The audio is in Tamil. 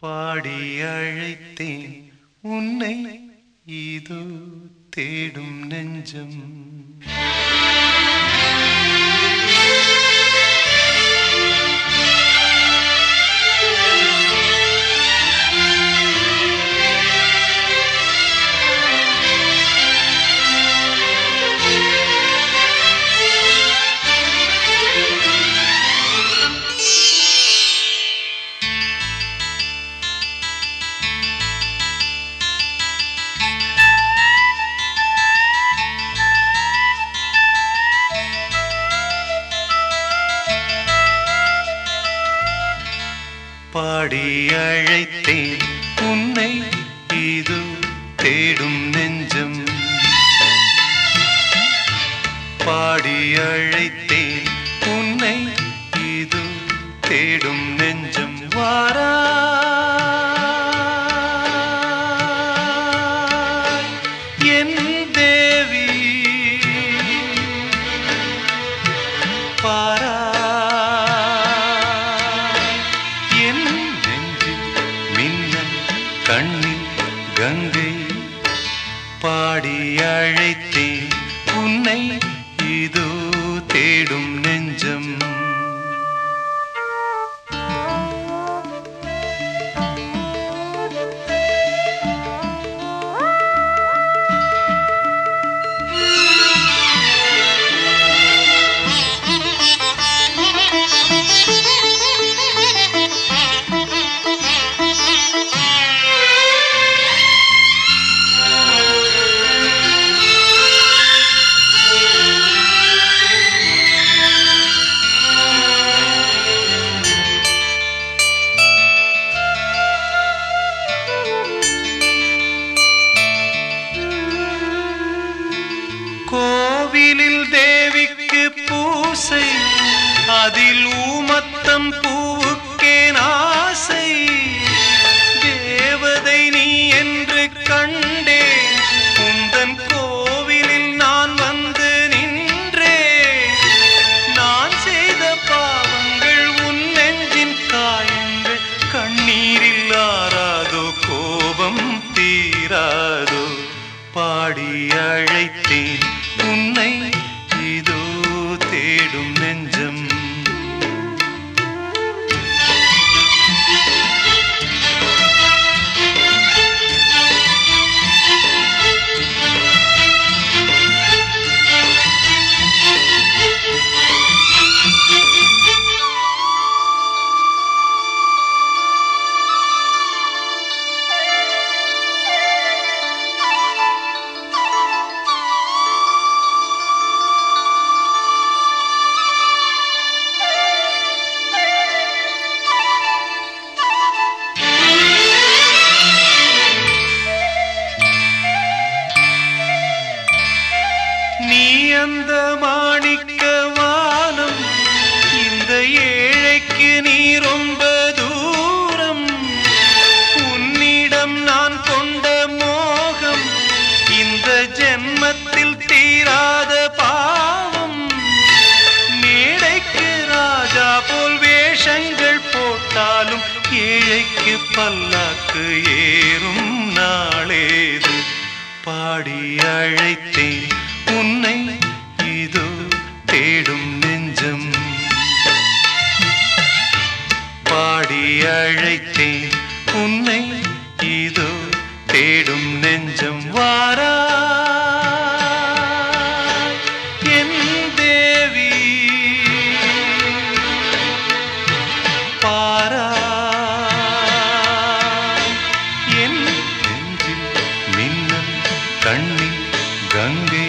பாடி அழைத்தேன். உன்னை இதோ தேடும் நெஞ்சம். பாடி அழைத்தேன். உன்னை இது தேடும் நெஞ்சம். பாடி அழைத்தேன். உன்னை இது தேடும் நெஞ்சம். வாரா. என் தேவி பாராய் கங்கை பாடி அழைத்தேன். உன்னை இதோ தேடும் நெஞ்சம். அதில் ஊமத்தம் பூவுக்கே ஆசை தேவதை நீ என்று கண்டேன். உந்தன் கோவிலில் நான் வந்து நின்றேன். நான் செய்த பாவங்கள் உன் நெஞ்சின் காயங்கள். கண்ணீரில் ஆறாதோ கோபம் தீராதோ. பாடி அழைத்தேன் உன்னை நீ ரொம்ப தூரம். உன்னிடம் நான் கொண்ட மோகம் இந்த ஜென்மத்தில் தீராத பாவம். மேடைக்கு ராஜா போல் வேஷங்கள் போட்டாலும் ஏழைக்கு பல்லாக்கு ஏறும் நாளேது. பாடி அழைத்தேன் உன்னை இதோ தேடும் அழைத்தேன். உன்னை இதோ தேடும் நெஞ்சம் வாரா. என் தேவி பாரா. என் நெஞ்சில் மின்னல் கண்ணில் கங்கை